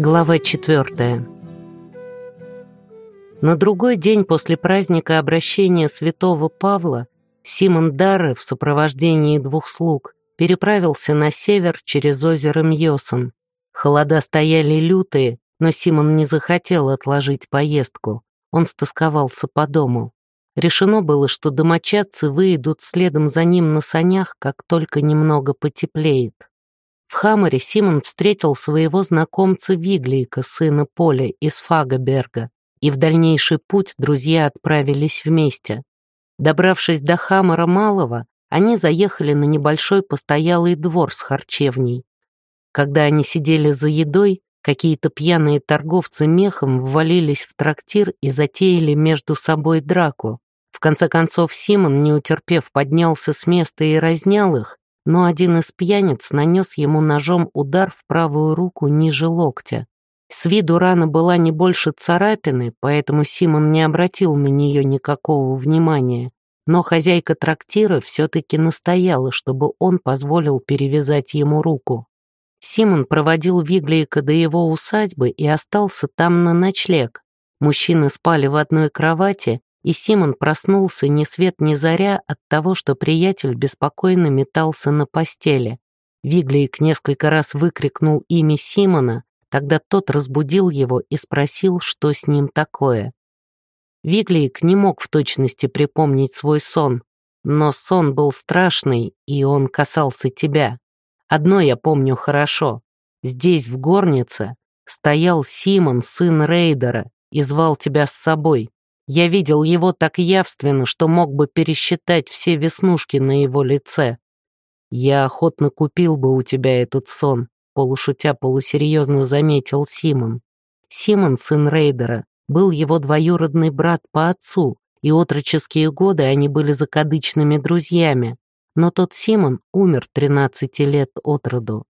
Глава четвертая. На другой день после праздника обращения святого Павла Симон Дарре в сопровождении двух слуг переправился на север через озеро Мьосон. Холода стояли лютые, но Симон не захотел отложить поездку. Он стосковался по дому. Решено было, что домочадцы выйдут следом за ним на санях, как только немного потеплеет. В Хамаре Симон встретил своего знакомца Виглейка, сына Поля из Фагаберга, и в дальнейший путь друзья отправились вместе. Добравшись до Хамара Малого, они заехали на небольшой постоялый двор с харчевней. Когда они сидели за едой, какие-то пьяные торговцы мехом ввалились в трактир и затеяли между собой драку. В конце концов Симон, не утерпев, поднялся с места и разнял их, но один из пьяниц нанес ему ножом удар в правую руку ниже локтя. С виду рана была не больше царапины, поэтому Симон не обратил на нее никакого внимания. Но хозяйка трактира все-таки настояла, чтобы он позволил перевязать ему руку. Симон проводил Виглейка до его усадьбы и остался там на ночлег. Мужчины спали в одной кровати, и Симон проснулся ни свет ни заря от того, что приятель беспокойно метался на постели. Виглейк несколько раз выкрикнул имя Симона, тогда тот разбудил его и спросил, что с ним такое. Виглик не мог в точности припомнить свой сон, но сон был страшный, и он касался тебя. Одно я помню хорошо. Здесь, в горнице, стоял Симон, сын Рейдера, и звал тебя с собой. Я видел его так явственно, что мог бы пересчитать все веснушки на его лице. Я охотно купил бы у тебя этот сон, полушутя полусерьезно заметил Симон. Симон, сын Рейдера, был его двоюродный брат по отцу, и отроческие годы они были закадычными друзьями, но тот Симон умер 13 лет от роду.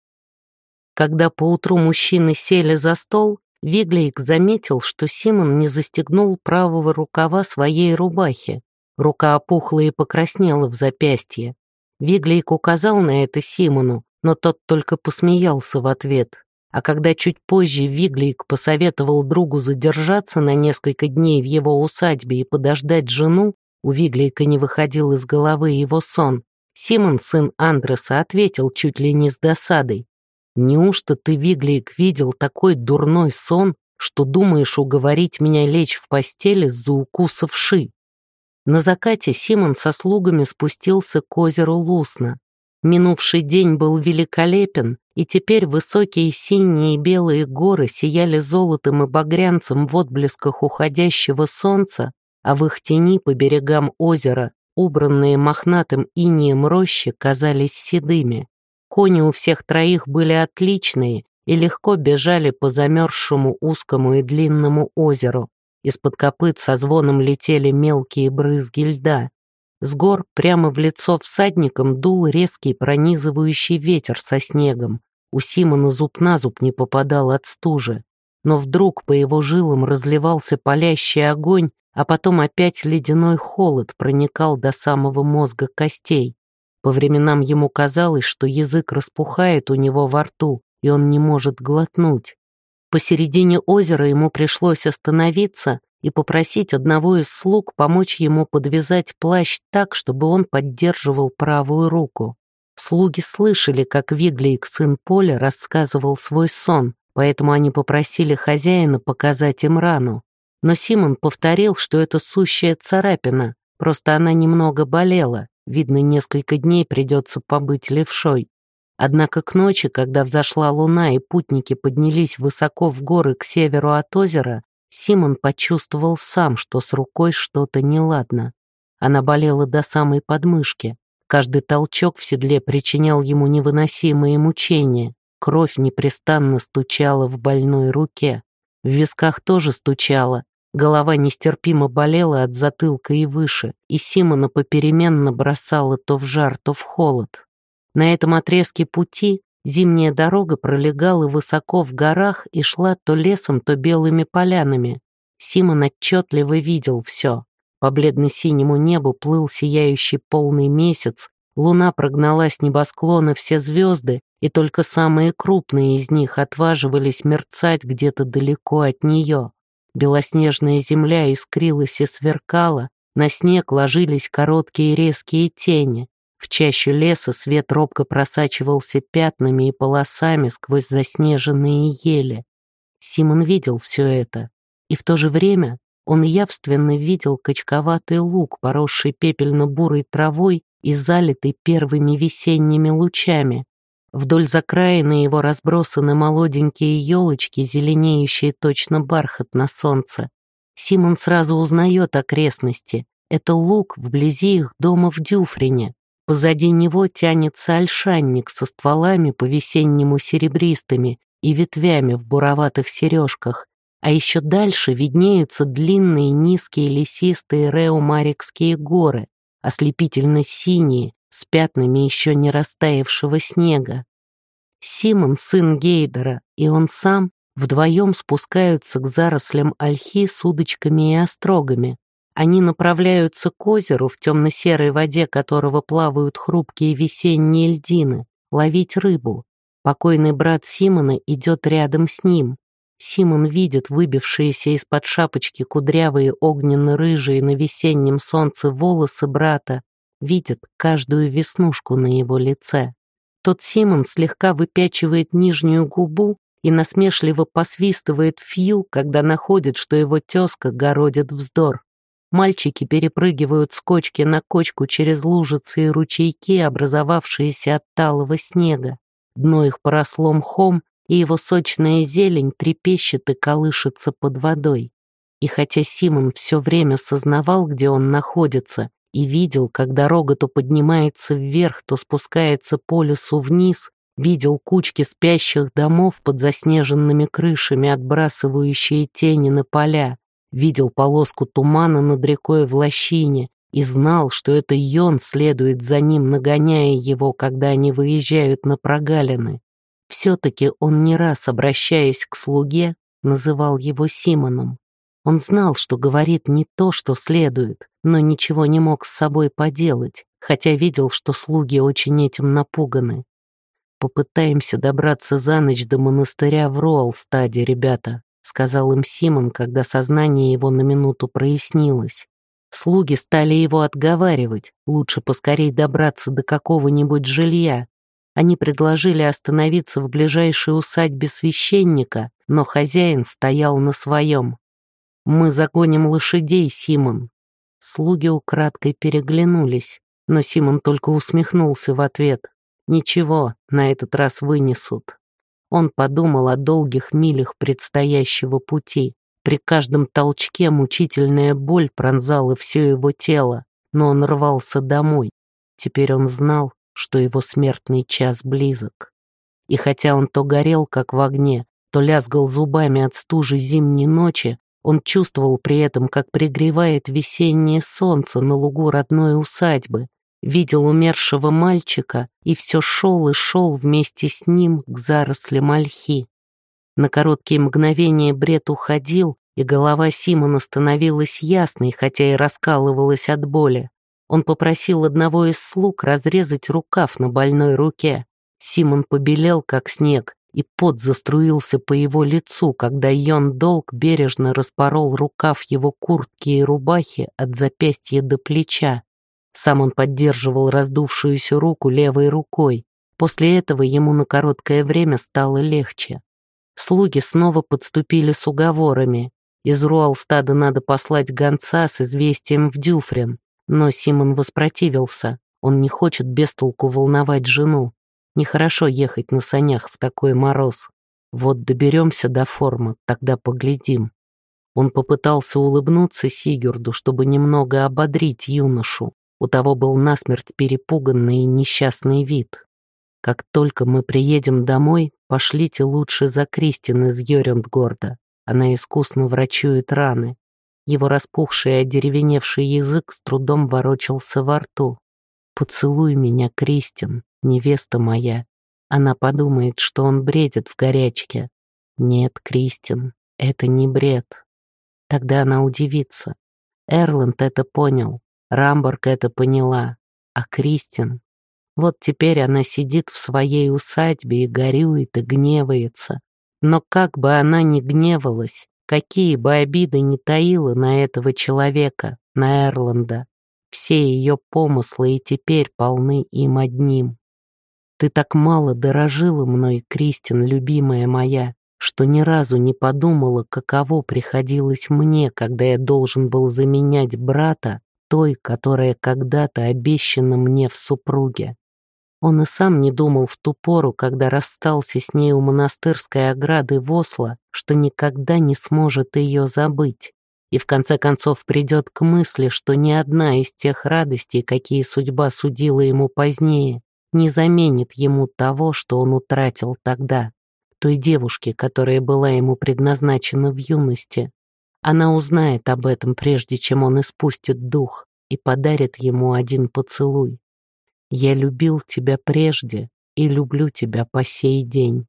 Когда поутру мужчины сели за стол, Виглейк заметил, что Симон не застегнул правого рукава своей рубахи. Рука опухла и покраснела в запястье. Виглейк указал на это Симону, но тот только посмеялся в ответ. А когда чуть позже Виглик посоветовал другу задержаться на несколько дней в его усадьбе и подождать жену, у Виглика не выходил из головы его сон. Симон, сын Андреса, ответил чуть ли не с досадой. «Неужто ты, Виглик, видел такой дурной сон, что думаешь уговорить меня лечь в постели за укусов ши?» На закате Симон со слугами спустился к озеру Лусна. Минувший день был великолепен, и теперь высокие синие и белые горы сияли золотом и багрянцем в отблесках уходящего солнца, а в их тени по берегам озера, убранные мохнатым инием рощи, казались седыми. Кони у всех троих были отличные и легко бежали по замерзшему узкому и длинному озеру. Из-под копыт со звоном летели мелкие брызги льда. С гор прямо в лицо всадникам дул резкий пронизывающий ветер со снегом. У Симона зуб на зуб не попадал от стужи. Но вдруг по его жилам разливался палящий огонь, а потом опять ледяной холод проникал до самого мозга костей. По временам ему казалось, что язык распухает у него во рту, и он не может глотнуть. Посередине озера ему пришлось остановиться и попросить одного из слуг помочь ему подвязать плащ так, чтобы он поддерживал правую руку. Слуги слышали, как Виглейк, сын Поля, рассказывал свой сон, поэтому они попросили хозяина показать им рану. Но Симон повторил, что это сущая царапина, просто она немного болела, видно, несколько дней придется побыть левшой. Однако к ночи, когда взошла луна и путники поднялись высоко в горы к северу от озера, Симон почувствовал сам, что с рукой что-то неладно. Она болела до самой подмышки. Каждый толчок в седле причинял ему невыносимые мучения. Кровь непрестанно стучала в больной руке. В висках тоже стучала. Голова нестерпимо болела от затылка и выше, и Симона попеременно бросала то в жар, то в холод. На этом отрезке пути зимняя дорога пролегала высоко в горах и шла то лесом, то белыми полянами. Симон отчетливо видел все. По бледно-синему небу плыл сияющий полный месяц, луна прогнала с небосклона все звезды, и только самые крупные из них отваживались мерцать где-то далеко от нее. Белоснежная земля искрилась и сверкала, на снег ложились короткие резкие тени. В чащу леса свет робко просачивался пятнами и полосами сквозь заснеженные ели. Симон видел все это, и в то же время он явственно видел качковатый луг, поросший пепельно-бурой травой и залитый первыми весенними лучами. Вдоль закраины его разбросаны молоденькие елочки, зеленеющие точно бархат на солнце. Симон сразу узнает окрестности. Это луг вблизи их дома в Дюфрине. Позади него тянется ольшанник со стволами по-весеннему серебристыми и ветвями в буроватых сережках. А еще дальше виднеются длинные низкие лесистые реумарикские горы, ослепительно синие, с пятнами еще не растаявшего снега. Симон — сын Гейдера, и он сам вдвоем спускаются к зарослям ольхи с удочками и острогами. Они направляются к озеру, в темно-серой воде которого плавают хрупкие весенние льдины, ловить рыбу. Покойный брат Симона идет рядом с ним. Симон видит выбившиеся из-под шапочки кудрявые огненно-рыжие на весеннем солнце волосы брата, видит каждую веснушку на его лице. Тот Симон слегка выпячивает нижнюю губу и насмешливо посвистывает фью, когда находит, что его тезка городит вздор. Мальчики перепрыгивают с кочки на кочку через лужицы и ручейки, образовавшиеся от талого снега. Дно их поросло мхом, и его сочная зелень трепещет и колышется под водой. И хотя Симон все время сознавал, где он находится, и видел, как дорога то поднимается вверх, то спускается по лесу вниз, видел кучки спящих домов под заснеженными крышами, отбрасывающие тени на поля, видел полоску тумана над рекой в лощине и знал, что это Йон следует за ним, нагоняя его, когда они выезжают на прогалины. Все-таки он не раз, обращаясь к слуге, называл его Симоном. Он знал, что говорит не то, что следует, но ничего не мог с собой поделать, хотя видел, что слуги очень этим напуганы. «Попытаемся добраться за ночь до монастыря в Роалстаде, ребята», сказал им Симон, когда сознание его на минуту прояснилось. Слуги стали его отговаривать, лучше поскорей добраться до какого-нибудь жилья. Они предложили остановиться в ближайшей усадьбе священника, но хозяин стоял на своем. «Мы загоним лошадей, Симон». Слуги украдкой переглянулись, но Симон только усмехнулся в ответ. «Ничего, на этот раз вынесут». Он подумал о долгих милях предстоящего пути. При каждом толчке мучительная боль пронзала все его тело, но он рвался домой. Теперь он знал, что его смертный час близок. И хотя он то горел, как в огне, то лязгал зубами от стужи зимней ночи, он чувствовал при этом, как пригревает весеннее солнце на лугу родной усадьбы, видел умершего мальчика и все шел и шел вместе с ним к зарослям ольхи. На короткие мгновения бред уходил, и голова Симона становилась ясной, хотя и раскалывалась от боли. Он попросил одного из слуг разрезать рукав на больной руке. Симон побелел, как снег, и пот заструился по его лицу, когда Йон Долг бережно распорол рукав его куртки и рубахи от запястья до плеча. Сам он поддерживал раздувшуюся руку левой рукой. После этого ему на короткое время стало легче. Слуги снова подступили с уговорами. Из Руалстада надо послать гонца с известием в Дюфрен. Но Симон воспротивился. Он не хочет без толку волновать жену. Нехорошо ехать на санях в такой мороз. Вот доберемся до формы, тогда поглядим. Он попытался улыбнуться Сигерду, чтобы немного ободрить юношу. У того был насмерть перепуганный и несчастный вид. Как только мы приедем домой, пошлите лучше за Кристин из Йорюндгорда. Она искусно врачует раны. Его распухший и одеревеневший язык с трудом ворочался во рту. «Поцелуй меня, Кристин, невеста моя». Она подумает, что он бредит в горячке. Нет, Кристин, это не бред. Тогда она удивится. Эрланд это понял. Рамборг это поняла, а Кристин... Вот теперь она сидит в своей усадьбе и горюет и гневается. Но как бы она ни гневалась, какие бы обиды ни таила на этого человека, на Эрланда, все ее помыслы и теперь полны им одним. Ты так мало дорожила мной, Кристин, любимая моя, что ни разу не подумала, каково приходилось мне, когда я должен был заменять брата той, которая когда-то обещана мне в супруге. Он и сам не думал в ту пору, когда расстался с ней у монастырской ограды в Осло, что никогда не сможет ее забыть. И в конце концов придет к мысли, что ни одна из тех радостей, какие судьба судила ему позднее, не заменит ему того, что он утратил тогда, той девушки, которая была ему предназначена в юности. Она узнает об этом, прежде чем он испустит дух, и подарит ему один поцелуй. «Я любил тебя прежде и люблю тебя по сей день».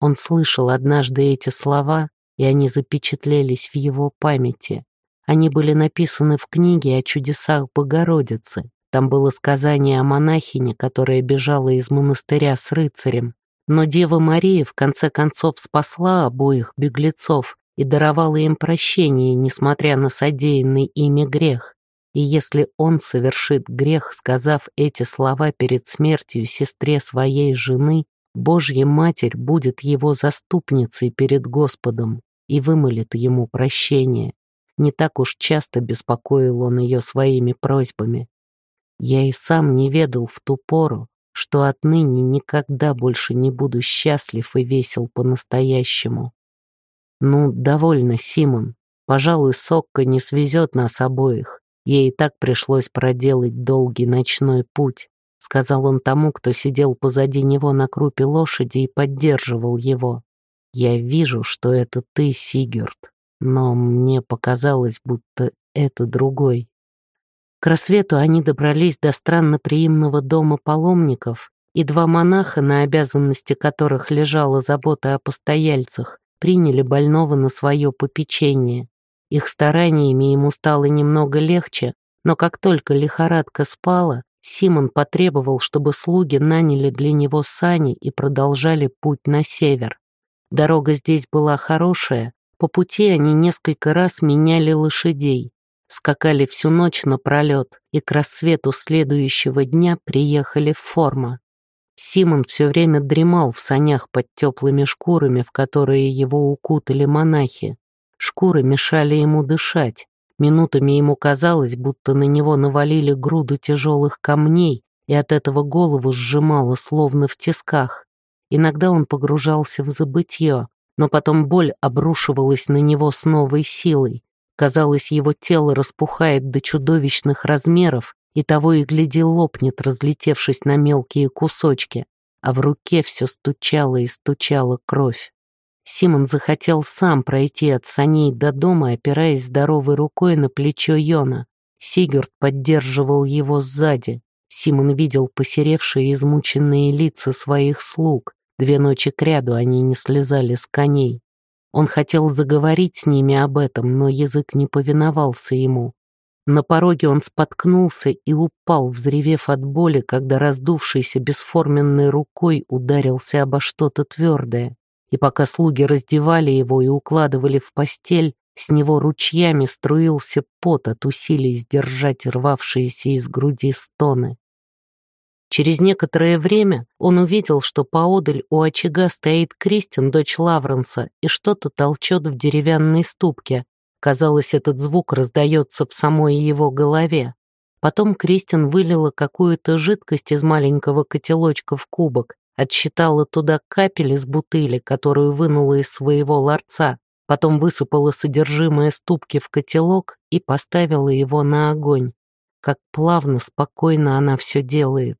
Он слышал однажды эти слова, и они запечатлелись в его памяти. Они были написаны в книге о чудесах Богородицы. Там было сказание о монахине, которая бежала из монастыря с рыцарем. Но Дева Мария в конце концов спасла обоих беглецов и даровала им прощение, несмотря на содеянный ими грех. И если он совершит грех, сказав эти слова перед смертью сестре своей жены, Божья Матерь будет его заступницей перед Господом и вымолит ему прощение. Не так уж часто беспокоил он ее своими просьбами. Я и сам не ведал в ту пору, что отныне никогда больше не буду счастлив и весел по-настоящему. Ну, довольно, Симон. Пожалуй, Сокка не свезет нас обоих. Ей и так пришлось проделать долгий ночной путь, сказал он тому, кто сидел позади него на крупе лошади и поддерживал его. Я вижу, что это ты, Сигюрд, но мне показалось, будто это другой. К рассвету они добрались до странно приимного дома паломников, и два монаха, на обязанности которых лежала забота о постояльцах, приняли больного на свое попечение. Их стараниями ему стало немного легче, но как только лихорадка спала, Симон потребовал, чтобы слуги наняли для него сани и продолжали путь на север. Дорога здесь была хорошая, по пути они несколько раз меняли лошадей, скакали всю ночь напролет и к рассвету следующего дня приехали в форма. Симон все время дремал в санях под теплыми шкурами, в которые его укутали монахи. Шкуры мешали ему дышать. Минутами ему казалось, будто на него навалили груду тяжелых камней, и от этого голову сжимало, словно в тисках. Иногда он погружался в забытье, но потом боль обрушивалась на него с новой силой. Казалось, его тело распухает до чудовищных размеров, и того и гляди лопнет, разлетевшись на мелкие кусочки, а в руке все стучало и стучала кровь. Симон захотел сам пройти от саней до дома, опираясь здоровой рукой на плечо Йона. Сигурд поддерживал его сзади. Симон видел посеревшие измученные лица своих слуг. Две ночи кряду они не слезали с коней. Он хотел заговорить с ними об этом, но язык не повиновался ему. На пороге он споткнулся и упал, взревев от боли, когда раздувшийся бесформенной рукой ударился обо что-то твердое и пока слуги раздевали его и укладывали в постель, с него ручьями струился пот от усилий сдержать рвавшиеся из груди стоны. Через некоторое время он увидел, что поодаль у очага стоит Кристин, дочь Лавренса, и что-то толчет в деревянной ступке. Казалось, этот звук раздается в самой его голове. Потом Кристин вылила какую-то жидкость из маленького котелочка в кубок, отсчитала туда капель из бутыли, которую вынула из своего ларца, потом высыпала содержимое ступки в котелок и поставила его на огонь. Как плавно, спокойно она все делает.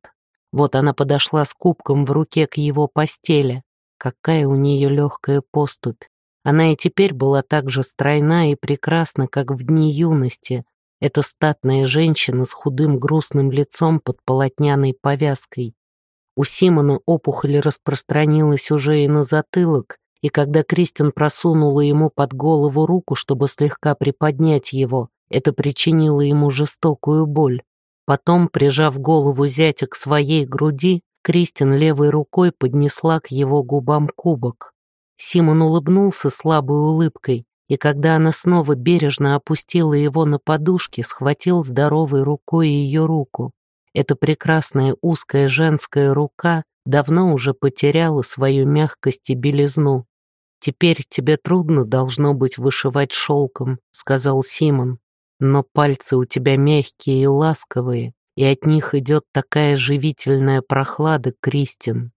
Вот она подошла с кубком в руке к его постели. Какая у нее легкая поступь. Она и теперь была так же стройна и прекрасна, как в дни юности. Эта статная женщина с худым грустным лицом под полотняной повязкой. У Симона опухоль распространилась уже и на затылок, и когда Кристин просунула ему под голову руку, чтобы слегка приподнять его, это причинило ему жестокую боль. Потом, прижав голову зятя к своей груди, Кристин левой рукой поднесла к его губам кубок. Симон улыбнулся слабой улыбкой, и когда она снова бережно опустила его на подушки, схватил здоровой рукой ее руку. Эта прекрасная узкая женская рука давно уже потеряла свою мягкость и белизну. «Теперь тебе трудно должно быть вышивать шелком», — сказал Симон. «Но пальцы у тебя мягкие и ласковые, и от них идет такая живительная прохлада, Кристин».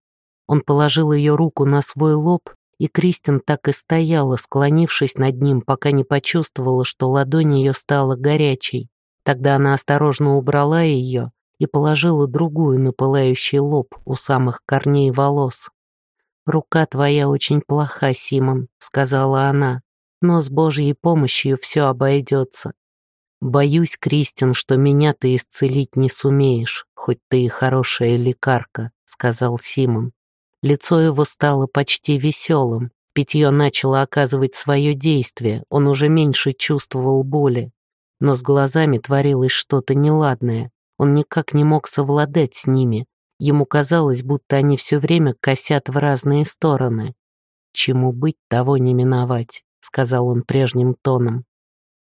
Он положил ее руку на свой лоб, и Кристин так и стояла, склонившись над ним, пока не почувствовала, что ладонь ее стала горячей. Тогда она осторожно убрала ее и положила другую на пылающий лоб у самых корней волос. «Рука твоя очень плоха, Симон», — сказала она, «но с Божьей помощью все обойдется. Боюсь, Кристин, что меня ты исцелить не сумеешь, хоть ты и хорошая лекарка», — сказал Симон. Лицо его стало почти веселым, питье начало оказывать свое действие, он уже меньше чувствовал боли. Но с глазами творилось что-то неладное, он никак не мог совладать с ними, Ему казалось, будто они все время косят в разные стороны. «Чему быть, того не миновать», — сказал он прежним тоном.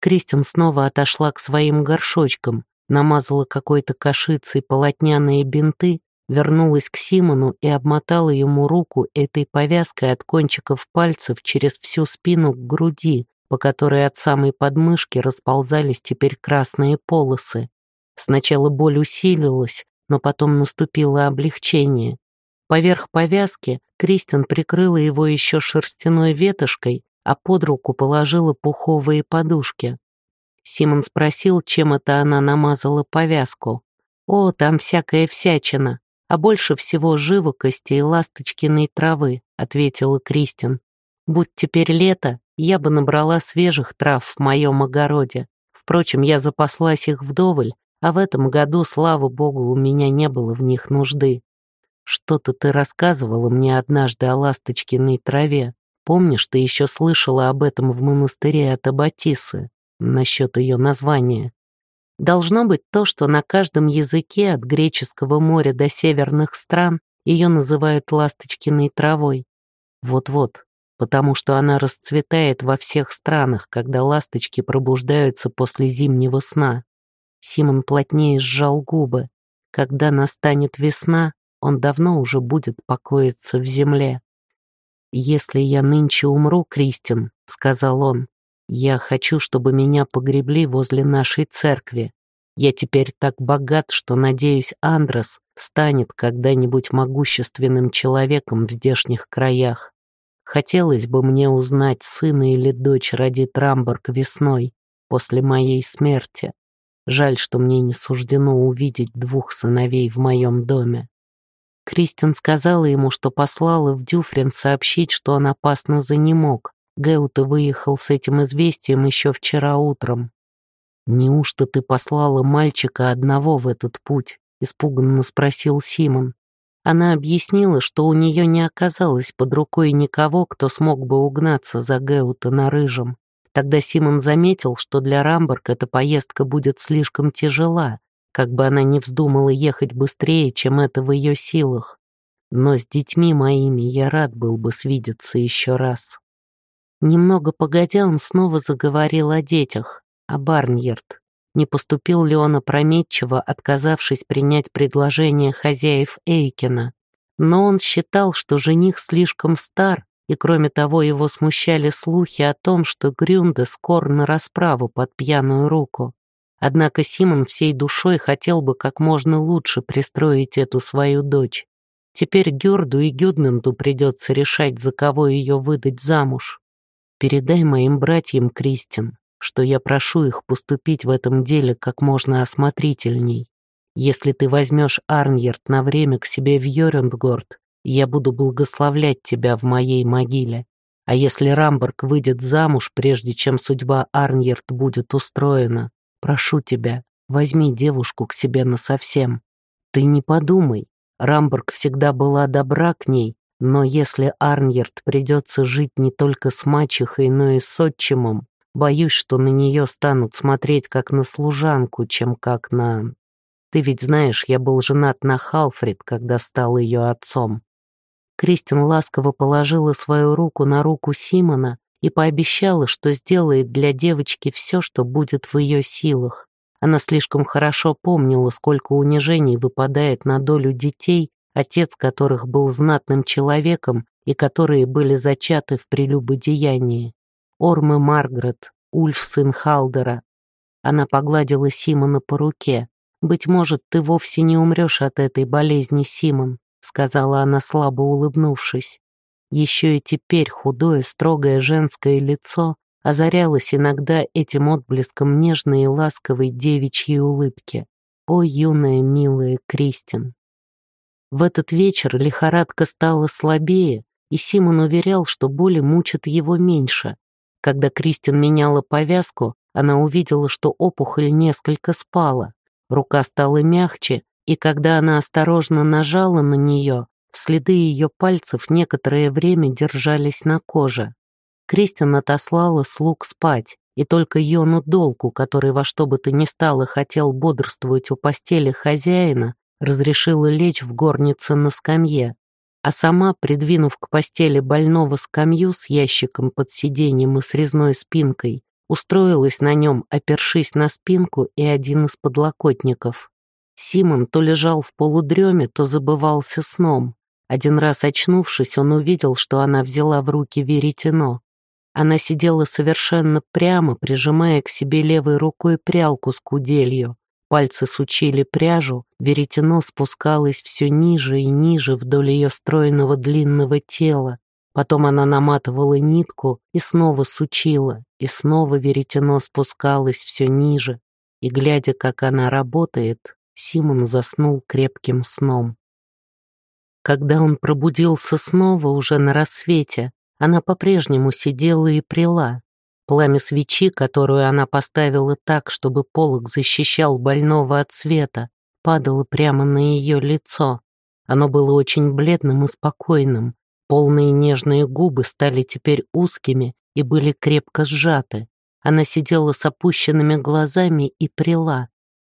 Кристин снова отошла к своим горшочкам, намазала какой-то кашицей полотняные бинты, вернулась к Симону и обмотала ему руку этой повязкой от кончиков пальцев через всю спину к груди, по которой от самой подмышки расползались теперь красные полосы. Сначала боль усилилась, но потом наступило облегчение. Поверх повязки Кристин прикрыла его еще шерстяной ветошкой, а под руку положила пуховые подушки. Симон спросил, чем это она намазала повязку. «О, там всякая всячина, а больше всего живокости и ласточкиной травы», ответила Кристин. «Будь теперь лето, я бы набрала свежих трав в моем огороде. Впрочем, я запаслась их вдоволь, а в этом году, слава богу, у меня не было в них нужды. Что-то ты рассказывала мне однажды о ласточкиной траве. Помнишь, ты еще слышала об этом в монастыре от Аббатисы, насчет ее названия? Должно быть то, что на каждом языке от греческого моря до северных стран ее называют ласточкиной травой. Вот-вот, потому что она расцветает во всех странах, когда ласточки пробуждаются после зимнего сна. Симон плотнее сжал губы. Когда настанет весна, он давно уже будет покоиться в земле. «Если я нынче умру, Кристин», — сказал он, — «я хочу, чтобы меня погребли возле нашей церкви. Я теперь так богат, что, надеюсь, Андрос станет когда-нибудь могущественным человеком в здешних краях. Хотелось бы мне узнать, сына или дочь родит Рамборг весной, после моей смерти. Жаль, что мне не суждено увидеть двух сыновей в моем доме. Кристин сказала ему, что послала в Дюфрин сообщить, что он опасно занемог. Геута выехал с этим известием еще вчера утром. «Неужто ты послала мальчика одного в этот путь?» — испуганно спросил Симон. Она объяснила, что у нее не оказалось под рукой никого, кто смог бы угнаться за Геута на рыжем. Тогда Симон заметил, что для Рамборг эта поездка будет слишком тяжела, как бы она ни вздумала ехать быстрее, чем это в ее силах. Но с детьми моими я рад был бы свидеться еще раз. Немного погодя, он снова заговорил о детях, о Барньерд. Не поступил ли он опрометчиво, отказавшись принять предложение хозяев Эйкена? Но он считал, что жених слишком стар, и кроме того его смущали слухи о том, что Грюнде скор на расправу под пьяную руку. Однако Симон всей душой хотел бы как можно лучше пристроить эту свою дочь. Теперь Герду и Гюдменту придется решать, за кого ее выдать замуж. Передай моим братьям, Кристин, что я прошу их поступить в этом деле как можно осмотрительней. Если ты возьмешь Арньерт на время к себе в Йорюндгорд, я буду благословлять тебя в моей могиле. А если Рамберг выйдет замуж, прежде чем судьба Арньерт будет устроена, прошу тебя, возьми девушку к себе насовсем. Ты не подумай, Рамберг всегда была добра к ней, но если Арньерт придется жить не только с мачехой, но и с отчимом, боюсь, что на нее станут смотреть как на служанку, чем как на... Ты ведь знаешь, я был женат на Халфрид, когда стал ее отцом». Кристин ласково положила свою руку на руку Симона и пообещала, что сделает для девочки все, что будет в ее силах. Она слишком хорошо помнила, сколько унижений выпадает на долю детей, отец которых был знатным человеком и которые были зачаты в прелюбодеянии. Ормы Маргарет, Ульф сын Халдера. Она погладила Симона по руке. «Быть может, ты вовсе не умрешь от этой болезни, Симон», сказала она, слабо улыбнувшись. Еще и теперь худое, строгое женское лицо озарялось иногда этим отблеском нежной и ласковой девичьей улыбки. О, юная, милая Кристин! В этот вечер лихорадка стала слабее, и Симон уверял, что боли мучат его меньше. Когда Кристин меняла повязку, она увидела, что опухоль несколько спала. Рука стала мягче, и когда она осторожно нажала на нее, следы ее пальцев некоторое время держались на коже. Кристин отослала слуг спать, и только Йону Долку, который во что бы то ни стало хотел бодрствовать у постели хозяина, разрешила лечь в горнице на скамье, а сама, придвинув к постели больного скамью с ящиком под сиденьем и с резной спинкой, устроилась на нем, опершись на спинку и один из подлокотников. Симон то лежал в полудреме, то забывался сном. Один раз очнувшись, он увидел, что она взяла в руки веретено. Она сидела совершенно прямо, прижимая к себе левой рукой прялку с куделью. Пальцы сучили пряжу, веретено спускалось все ниже и ниже вдоль ее стройного длинного тела. Потом она наматывала нитку и снова сучила, и снова веретено спускалось все ниже. И, глядя, как она работает, Симон заснул крепким сном. Когда он пробудился снова уже на рассвете, она по-прежнему сидела и прила. Пламя свечи, которую она поставила так, чтобы полог защищал больного от света, падало прямо на ее лицо. Оно было очень бледным и спокойным. Полные нежные губы стали теперь узкими и были крепко сжаты. Она сидела с опущенными глазами и прила.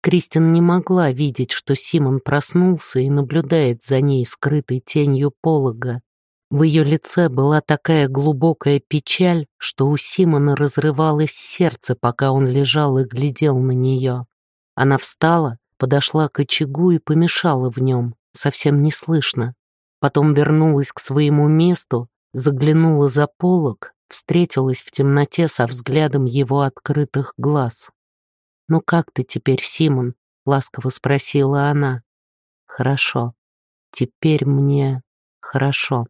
Кристин не могла видеть, что Симон проснулся и наблюдает за ней скрытой тенью полога. В ее лице была такая глубокая печаль, что у Симона разрывалось сердце, пока он лежал и глядел на нее. Она встала, подошла к очагу и помешала в нем, совсем не слышно. Потом вернулась к своему месту, заглянула за полог, встретилась в темноте со взглядом его открытых глаз. «Ну как ты теперь, Симон?» — ласково спросила она. «Хорошо. Теперь мне хорошо».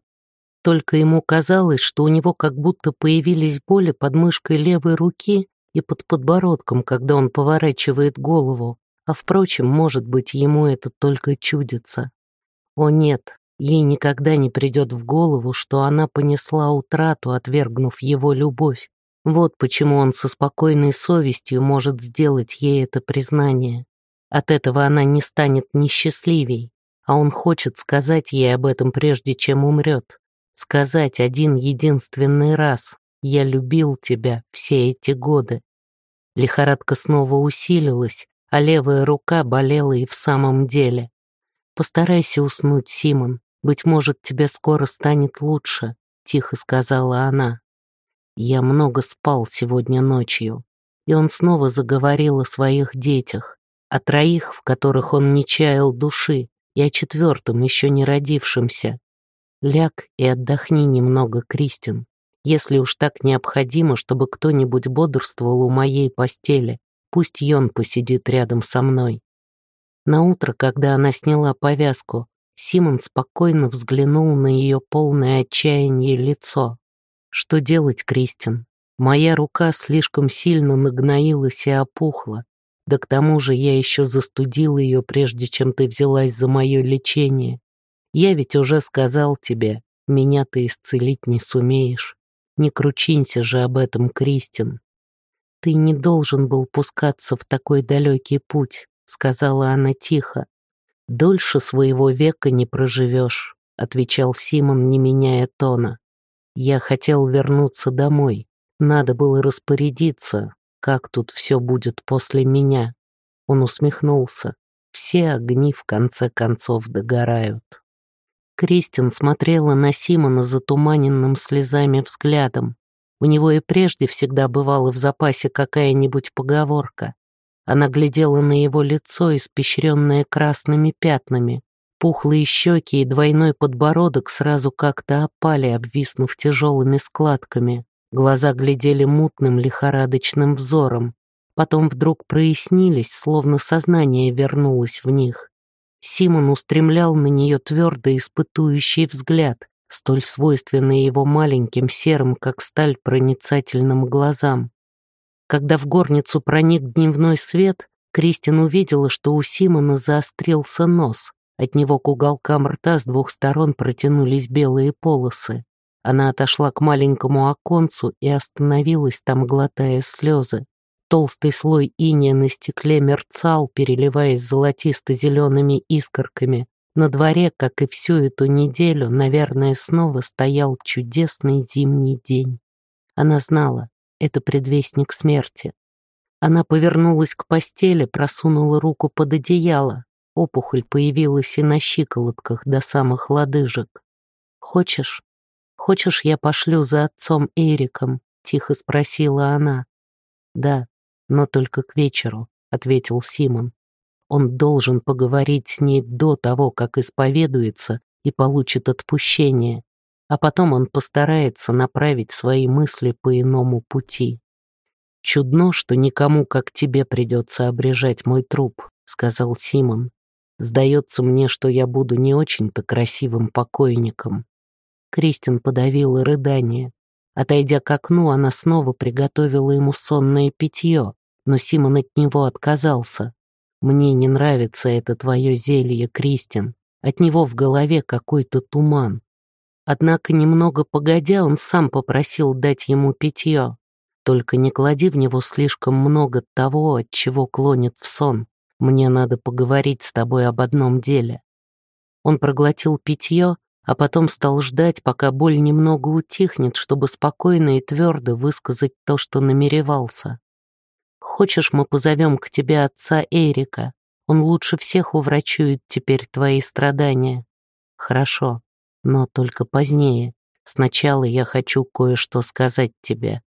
Только ему казалось, что у него как будто появились боли под мышкой левой руки и под подбородком, когда он поворачивает голову, а, впрочем, может быть, ему это только чудится. О нет, ей никогда не придет в голову, что она понесла утрату, отвергнув его любовь. Вот почему он со спокойной совестью может сделать ей это признание. От этого она не станет несчастливей, а он хочет сказать ей об этом прежде, чем умрет. Сказать один единственный раз «Я любил тебя все эти годы». Лихорадка снова усилилась, а левая рука болела и в самом деле. «Постарайся уснуть, Симон. Быть может, тебе скоро станет лучше», — тихо сказала она. «Я много спал сегодня ночью». И он снова заговорил о своих детях, о троих, в которых он не чаял души, и о четвертом, еще не родившемся. Ляг и отдохни немного, Кристин, если уж так необходимо, чтобы кто-нибудь бодрствовал у моей постели. Пусть Йон посидит рядом со мной. На утро, когда она сняла повязку, Симон спокойно взглянул на ее полное отчаяние лицо. «Что делать, Кристин? Моя рука слишком сильно нагноилась и опухла. Да к тому же я еще застудил ее, прежде чем ты взялась за мое лечение. Я ведь уже сказал тебе, меня ты исцелить не сумеешь. Не кручинься же об этом, Кристин. Ты не должен был пускаться в такой далекий путь, сказала она тихо. Дольше своего века не проживешь, отвечал Симон, не меняя тона. Я хотел вернуться домой. Надо было распорядиться, как тут все будет после меня. Он усмехнулся. все огни в конце концов догорают. Кристин смотрела на Симона затуманенным слезами взглядом. У него и прежде всегда бывала в запасе какая-нибудь поговорка. Она глядела на его лицо, испещренное красными пятнами. Пухлые щеки и двойной подбородок сразу как-то опали, обвиснув тяжелыми складками. Глаза глядели мутным лихорадочным взором. Потом вдруг прояснились, словно сознание вернулось в них. Симон устремлял на нее твердо испытующий взгляд, столь свойственный его маленьким серым, как сталь, проницательным глазам. Когда в горницу проник дневной свет, Кристин увидела, что у Симона заострился нос. От него к уголкам рта с двух сторон протянулись белые полосы. Она отошла к маленькому оконцу и остановилась там, глотая слезы. Толстый слой иния на стекле мерцал, переливаясь золотисто-зелеными искорками. На дворе, как и всю эту неделю, наверное, снова стоял чудесный зимний день. Она знала, это предвестник смерти. Она повернулась к постели, просунула руку под одеяло. Опухоль появилась и на щиколотках до самых лодыжек. «Хочешь? Хочешь, я пошлю за отцом Эриком?» — тихо спросила она. «Да», но только к вечеру», — ответил Симон. «Он должен поговорить с ней до того, как исповедуется и получит отпущение, а потом он постарается направить свои мысли по иному пути». «Чудно, что никому, как тебе, придется обрежать мой труп», — сказал Симон. «Сдается мне, что я буду не очень-то красивым покойником». Кристин подавила рыдание. Отойдя к окну, она снова приготовила ему сонное питье, но Симон от него отказался. «Мне не нравится это твое зелье, Кристин. От него в голове какой-то туман». Однако немного погодя, он сам попросил дать ему питье. «Только не клади в него слишком много того, от чего клонит в сон. Мне надо поговорить с тобой об одном деле». Он проглотил питье, а потом стал ждать, пока боль немного утихнет, чтобы спокойно и твердо высказать то, что намеревался. «Хочешь, мы позовем к тебе отца Эрика? Он лучше всех уврачует теперь твои страдания». «Хорошо, но только позднее. Сначала я хочу кое-что сказать тебе».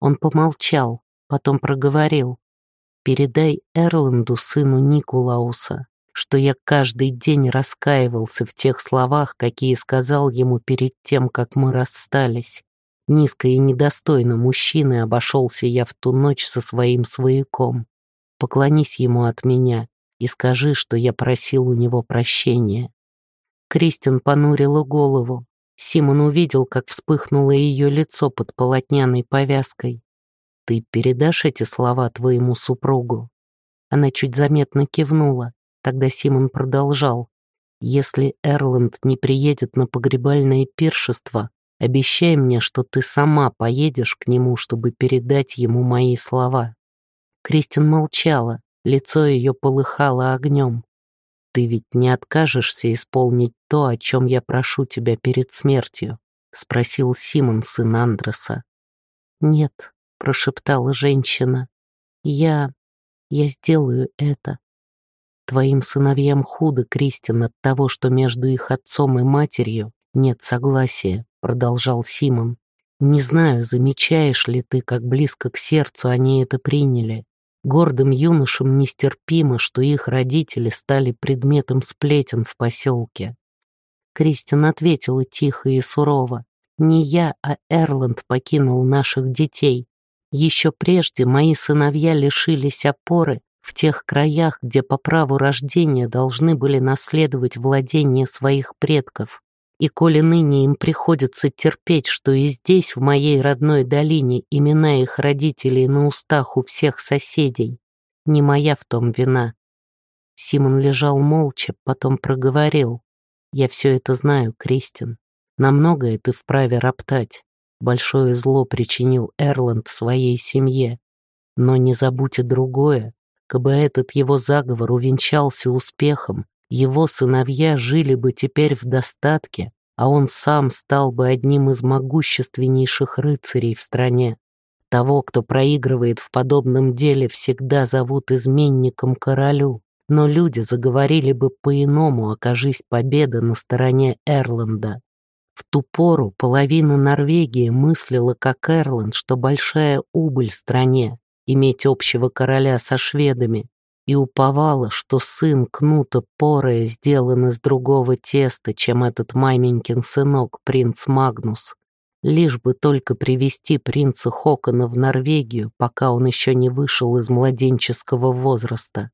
Он помолчал, потом проговорил. «Передай Эрланду, сыну Никулауса, что я каждый день раскаивался в тех словах, какие сказал ему перед тем, как мы расстались. Низко и недостойно мужчины обошелся я в ту ночь со своим свояком. Поклонись ему от меня и скажи, что я просил у него прощения». Кристин понурила голову. Симон увидел, как вспыхнуло ее лицо под полотняной повязкой. «Ты передашь эти слова твоему супругу?» Она чуть заметно кивнула. Тогда Симон продолжал. «Если Эрланд не приедет на погребальное пиршество, обещай мне, что ты сама поедешь к нему, чтобы передать ему мои слова». Кристин молчала, лицо ее полыхало огнем. «Ты ведь не откажешься исполнить то, о чем я прошу тебя перед смертью?» — спросил Симон, сын Андреса. «Нет», — прошептала женщина, — «я... я сделаю это». Твоим сыновьям худо, Кристин, от того, что между их отцом и матерью нет согласия, продолжал Симон. Не знаю, замечаешь ли ты, как близко к сердцу они это приняли. Гордым юношам нестерпимо, что их родители стали предметом сплетен в поселке. Кристин ответила тихо и сурово. «Не я, а Эрланд покинул наших детей. Еще прежде мои сыновья лишились опоры в тех краях, где по праву рождения должны были наследовать владение своих предков. И коли ныне им приходится терпеть, что и здесь, в моей родной долине, имена их родителей на устах у всех соседей, не моя в том вина. Симон лежал молча, потом проговорил. «Я все это знаю, Кристин. На многое ты вправе роптать. Большое зло причинил Эрланд своей семье. Но не забудь и другое. Кабы этот его заговор увенчался успехом, его сыновья жили бы теперь в достатке, а он сам стал бы одним из могущественнейших рыцарей в стране. Того, кто проигрывает в подобном деле, всегда зовут изменником королю. но люди заговорили бы по-иному, окажись победа на стороне Эрланда. В ту пору половина Норвегии мыслила, как Эрланд, что большая убыль стране иметь общего короля со шведами, и уповала, что сын Кнута Порая сделан из другого теста, чем этот маменькин сынок, принц Магнус. Лишь бы только привести принца Хокона в Норвегию, пока он еще не вышел из младенческого возраста.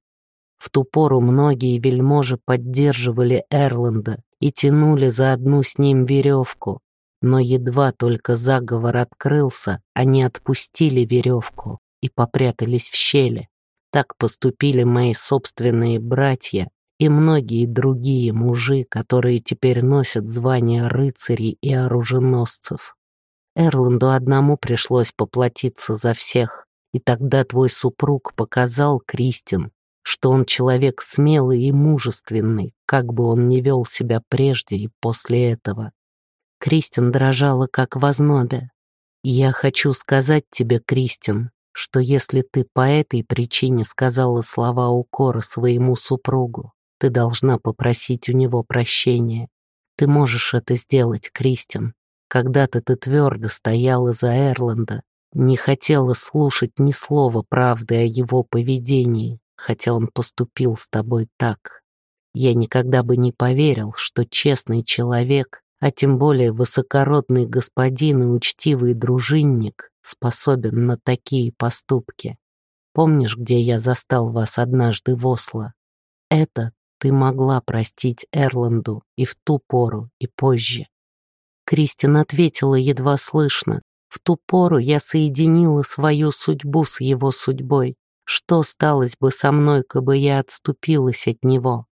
В ту пору многие вельможи поддерживали Эрланда и тянули за одну с ним веревку, но едва только заговор открылся, они отпустили веревку и попрятались в щели. Так поступили мои собственные братья и многие другие мужи, которые теперь носят звания рыцарей и оруженосцев. Эрланду одному пришлось поплатиться за всех, и тогда твой супруг показал, Кристин, что он человек смелый и мужественный, как бы он ни вел себя прежде и после этого. Кристин дрожала, как в ознобе. «Я хочу сказать тебе, Кристин, что если ты по этой причине сказала слова укора своему супругу, ты должна попросить у него прощения. Ты можешь это сделать, Кристин. Когда-то ты твердо стояла за Эрланда, не хотела слушать ни слова правды о его поведении, хотя он поступил с тобой так. Я никогда бы не поверил, что честный человек, а тем более высокородный господин и учтивый дружинник, способен на такие поступки. Помнишь, где я застал вас однажды в Осло? Это ты могла простить Эрланду и в ту пору, и позже. Кристин ответила едва слышно. В ту пору я соединила свою судьбу с его судьбой. Что сталось бы со мной, кабы я отступилась от него?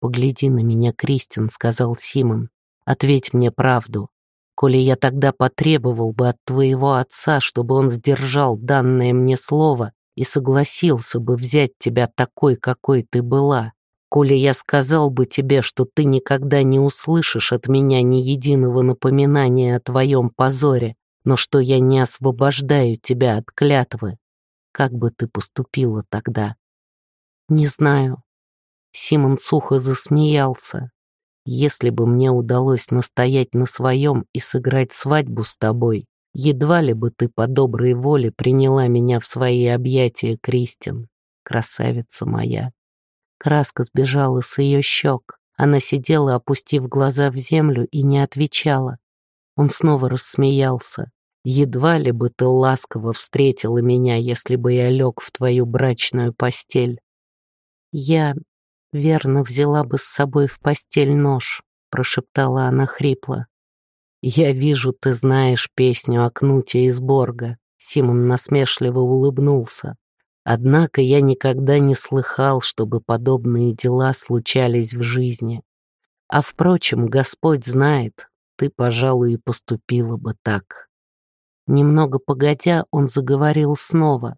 «Погляди на меня, Кристин», — сказал Симон. «Ответь мне правду. Коли я тогда потребовал бы от твоего отца, чтобы он сдержал данное мне слово и согласился бы взять тебя такой, какой ты была, коли я сказал бы тебе, что ты никогда не услышишь от меня ни единого напоминания о твоем позоре, но что я не освобождаю тебя от клятвы, как бы ты поступила тогда? Не знаю. Симон сухо засмеялся. Если бы мне удалось настоять на своем и сыграть свадьбу с тобой, едва ли бы ты по доброй воле приняла меня в свои объятия, Кристин, красавица моя. Краска сбежала с ее щек. Она сидела, опустив глаза в землю, и не отвечала. Он снова рассмеялся. Едва ли бы ты ласково встретила меня, если бы я лег в твою брачную постель. Я, верно, взяла бы с собой в постель нож, прошептала она хрипло. Я вижу, ты знаешь песню о Кнуте из Борга. Симон насмешливо улыбнулся. Однако я никогда не слыхал, чтобы подобные дела случались в жизни. А впрочем, Господь знает, ты, пожалуй, и поступила бы так. Немного погодя, он заговорил снова.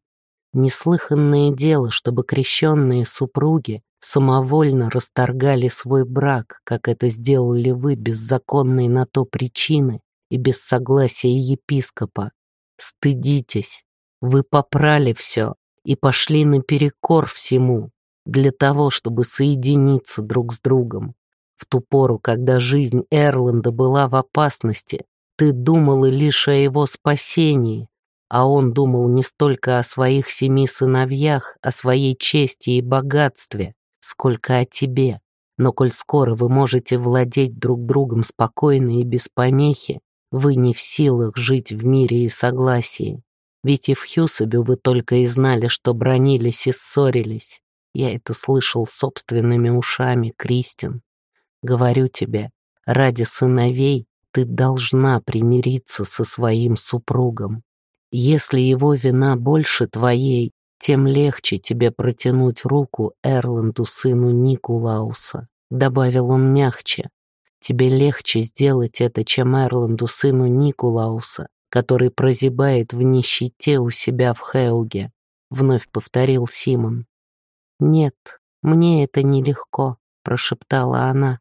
Неслыханное дело, чтобы крещенные супруги самовольно расторгали свой брак, как это сделали вы без законной на то причины и без согласия епископа. Стыдитесь, вы попрали все и пошли наперекор всему для того, чтобы соединиться друг с другом. В ту пору, когда жизнь Эрланда была в опасности, ты думала лишь о его спасении, а он думал не столько о своих семи сыновьях, о своей чести и богатстве, сколько о тебе. Но коль скоро вы можете владеть друг другом спокойно и без помехи, вы не в силах жить в мире и согласии. Ведь и в Хьюсабе вы только и знали, что бронились и ссорились. Я это слышал собственными ушами, Кристин. Говорю тебе, ради сыновей ты должна примириться со своим супругом. Если его вина больше твоей, тем легче тебе протянуть руку Эрланду, сыну Никулауса», — добавил он мягче. «Тебе легче сделать это, чем Эрланду, сыну Никулауса, который прозябает в нищете у себя в Хеуге», — вновь повторил Симон. «Нет, мне это нелегко», — прошептала она.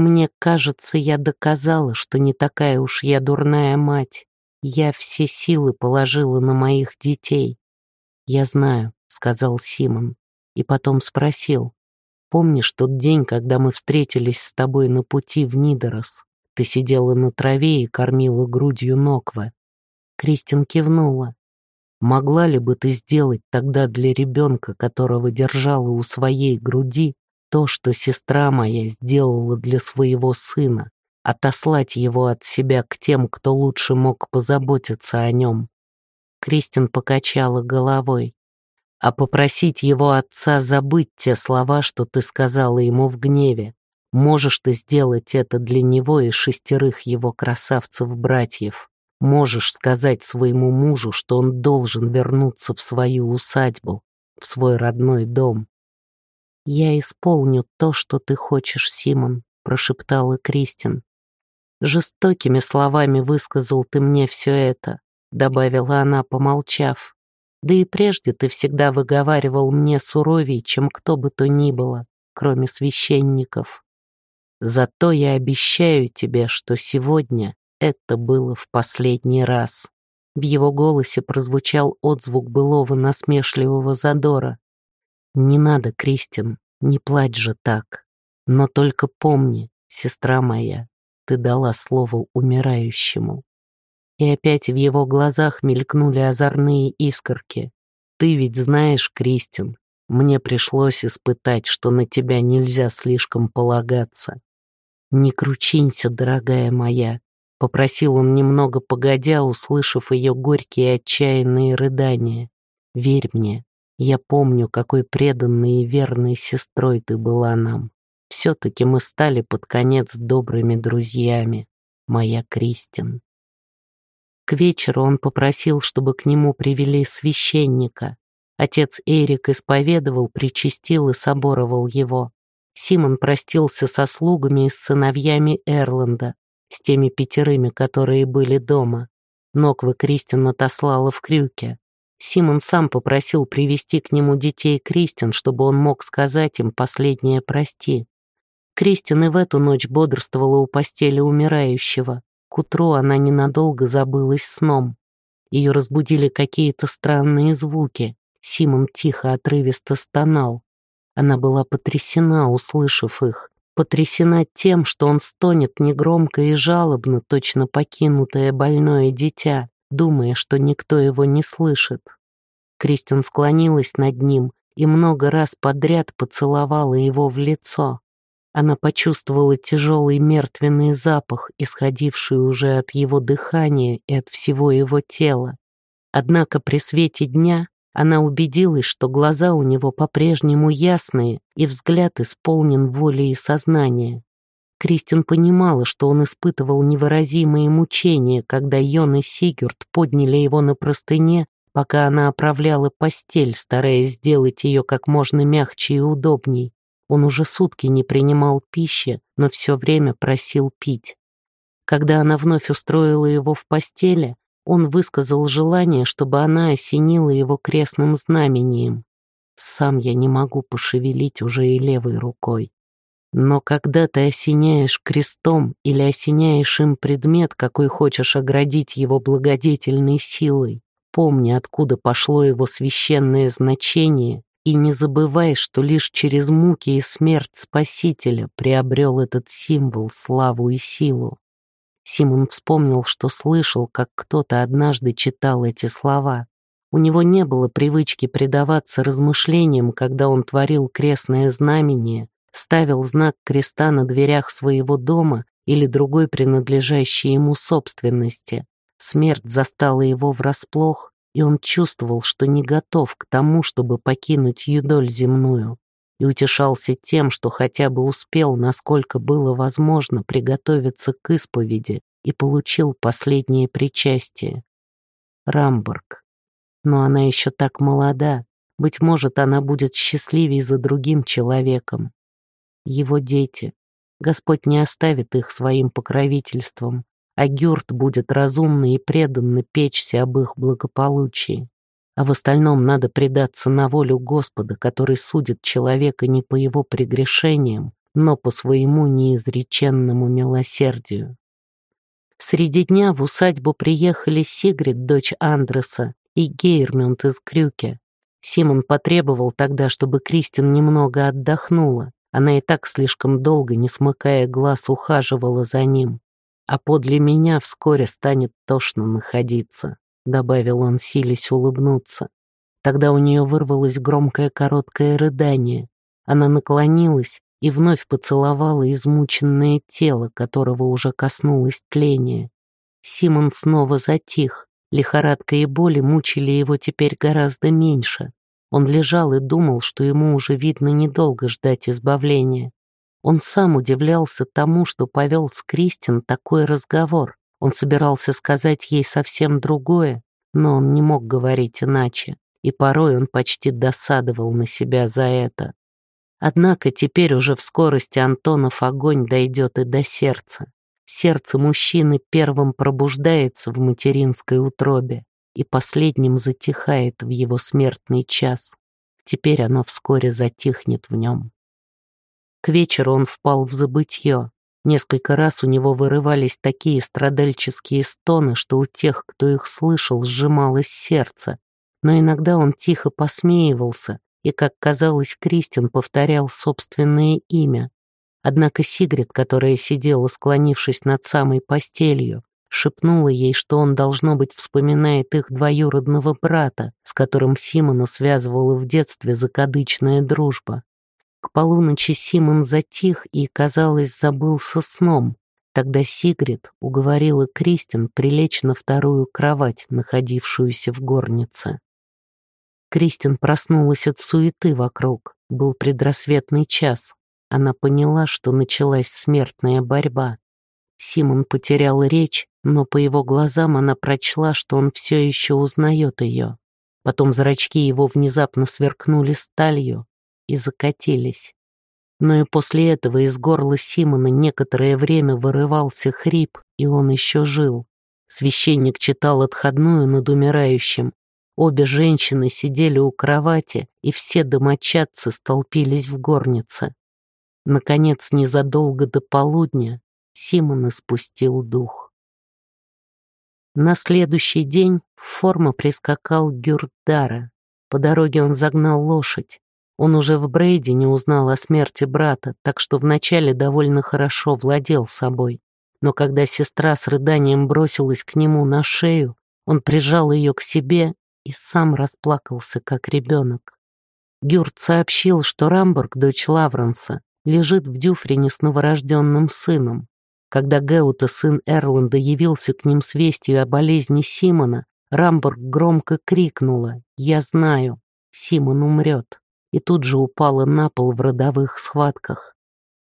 Мне кажется, я доказала, что не такая уж я дурная мать. Я все силы положила на моих детей. Я знаю, сказал Симон, и потом спросил, Помнишь тот день, когда мы встретились с тобой на пути в Нидорос? Ты сидела на траве и кормила грудью Ноквы. Кристин кивнула. Могла ли бы ты сделать тогда для ребенка, которого держала у своей груди, то, что сестра моя сделала для своего сына, отослать его от себя к тем, кто лучше мог позаботиться о нем? Кристин покачала головой. А попросить его отца забыть те слова, что ты сказала ему в гневе. Можешь ты сделать это для него и шестерых его красавцев-братьев. Можешь сказать своему мужу, что он должен вернуться в свою усадьбу, в свой родной дом. «Я исполню то, что ты хочешь, Симон», — прошептала Кристин. «Жестокими словами высказал ты мне все это», — добавила она, помолчав. «Да и прежде ты всегда выговаривал мне суровей, чем кто бы то ни было, кроме священников. Зато я обещаю тебе, что сегодня это было в последний раз. В его голосе прозвучал отзвук былого насмешливого задора. «Не надо, Кристин, не плачь же так. Но только помни, сестра моя, ты дала слово умирающему». И опять в его глазах мелькнули озорные искорки. «Ты ведь знаешь, Кристин, мне пришлось испытать, что на тебя нельзя слишком полагаться. Не кручинься, дорогая моя, Попросил он немного погодя, услышав ее горькие отчаянные рыдания. «Верь мне, я помню, какой преданной и верной сестрой ты была нам. Все-таки мы стали под конец добрыми друзьями, моя Кристин». К вечеру он попросил, чтобы к нему привели священника. Отец Эрик исповедовал, причастил и соборовал его. Симон простился со слугами и с сыновьями Эрланда, с теми пятерыми, которые были дома. Ноквы Кристин отослала в крюке. Симон сам попросил привести к нему детей Кристин, чтобы он мог сказать им последнее «прости». Кристин и в эту ночь бодрствовала у постели умирающего. К утру она ненадолго забылась сном. Ее разбудили какие-то странные звуки. Симон тихо, отрывисто стонал. Она была потрясена, услышав их потрясена тем, что он стонет негромко и жалобно, точно покинутое больное дитя, думая, что никто его не слышит. Кристин склонилась над ним и много раз подряд поцеловала его в лицо. Она почувствовала тяжелый мертвенный запах, исходивший уже от его дыхания и от всего его тела. Однако при свете дня она убедилась, что глаза у него по-прежнему ясные и взгляд исполнен воли и сознания. Кристин понимала, что он испытывал невыразимые мучения, когда Йон и Сигурд подняли его на простыне, пока она оправляла постель, стараясь сделать ее как можно мягче и удобней. Он уже сутки не принимал пищи, но все время просил пить. Когда она вновь устроила его в постели, он высказал желание, чтобы она осенила его крестным знамением. Сам я не могу пошевелить уже и левой рукой. Но когда ты осеняешь крестом или осеняешь им предмет, какой хочешь оградить его благодетельной силой, помни, откуда пошло его священное значение, и не забывай, что лишь через муки и смерть Спасителя приобрел этот символ славу и силу. Симон вспомнил, что слышал, как кто-то однажды читал эти слова. У него не было привычки предаваться размышлениям, когда он творил крестное знамение, ставил знак креста на дверях своего дома или другой принадлежащей ему собственности. Смерть застала его врасплох, и он чувствовал, что не готов к тому, чтобы покинуть юдоль земную и утешался тем, что хотя бы успел, насколько было возможно, приготовиться к исповеди и получил последнее причастие. Рамбург. Но она еще так молода, быть может, она будет счастливее за другим человеком. Его дети. Господь не оставит их своим покровительством, а Гюрт будет разумно и преданно печься об их благополучии а в остальном надо предаться на волю Господа, который судит человека не по его прегрешениям, но по своему неизреченному милосердию. Среди дня в усадьбу приехали Сигрид, дочь Андреса, и Гейрмюнд из Крюке. Симон потребовал тогда, чтобы Кристин немного отдохнула. Она и так слишком долго, не смыкая глаз, ухаживала за ним. А подле меня вскоре станет тошно находиться, добавил он, силясь улыбнуться. Тогда у нее вырвалось громкое короткое рыдание. Она наклонилась и вновь поцеловала измученное тело, которого уже коснулось тление. Симон снова затих. Лихорадка и боли мучили его теперь гораздо меньше. Он лежал и думал, что ему уже, видно, недолго ждать избавления. Он сам удивлялся тому, что повел с Кристин такой разговор. Он собирался сказать ей совсем другое, но он не мог говорить иначе, и порой он почти досадовал на себя за это. Однако теперь уже в скорости Антонов огонь дойдет и до сердца. Сердце мужчины первым пробуждается в материнской утробе и последним затихает в его смертный час. Теперь оно вскоре затихнет в нем. К вечеру он впал в забытье. Несколько раз у него вырывались такие страдальческие стоны, что у тех, кто их слышал, сжималось сердце. Но иногда он тихо посмеивался и, как казалось, Кристин повторял собственное имя. Однако Сигрид, которая сидела, склонившись над самой постелью, шепнула ей, что он, должно быть, вспоминает их двоюродного брата, с которым Симона связывала в детстве закадычная дружба. К полуночи Симон затих и, казалось, забылся сном. Тогда Сигрид уговорила Кристин прилечь на вторую кровать, находившуюся в горнице. Кристин проснулась от суеты вокруг. Был предрассветный час. Она поняла, что началась смертная борьба. Симон потерял речь, но по его глазам она прочла, что он все еще узнает ее. Потом зрачки его внезапно сверкнули сталью и закатились. Но и после этого из горла Симона некоторое время вырывался хрип, и он еще жил. Священник читал отходную над умирающим. Обе женщины сидели у кровати, и все домочадцы столпились в горнице. Наконец, незадолго до полудня Симон испустил дух. На следующий день в форма прискакал Гюрдара. По дороге он загнал лошадь. Он уже в Брейде не узнал о смерти брата, так что вначале довольно хорошо владел собой. Но когда сестра с рыданием бросилась к нему на шею, он прижал ее к себе и сам расплакался, как ребенок. Гюрт сообщил, что Рамбург, дочь Лавренса, лежит в Дюфрине с новорожденным сыном. Когда Геута, сын Эрланда, явился к ним с вестью о болезни Симона, Рамбург громко крикнула «Я знаю, Симон умрет» и тут же упала на пол в родовых схватках.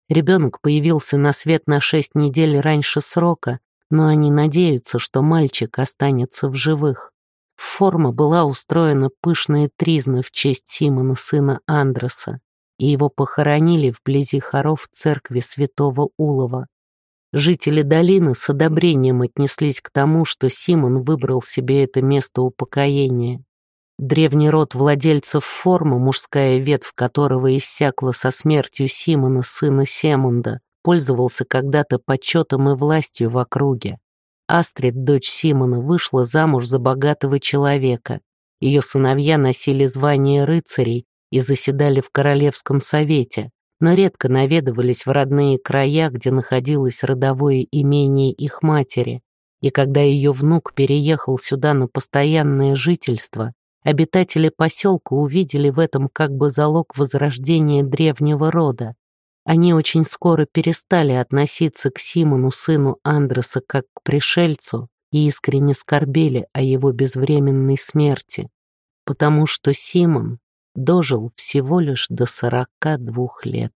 Ребенок появился на свет на шесть недель раньше срока, но они надеются, что мальчик останется в живых. Форма была устроена пышная тризна в честь Симона, сына Андреса, и его похоронили вблизи хоров церкви святого Улова. Жители долины с одобрением отнеслись к тому, что Симон выбрал себе это место упокоения. Древний род владельцев формы, мужская ветвь которого иссякла со смертью Симона, сына Семунда, пользовался когда-то почетом и властью в округе. Астрид, дочь Симона, вышла замуж за богатого человека. Ее сыновья носили звание рыцарей и заседали в Королевском совете, но редко наведывались в родные края, где находилось родовое имение их матери. И когда ее внук переехал сюда на постоянное жительство, обитатели поселка увидели в этом как бы залог возрождения древнего рода. Они очень скоро перестали относиться к Симону, сыну Андреса, как к пришельцу, и искренне скорбели о его безвременной смерти, потому что Симон дожил всего лишь до сорока двух лет.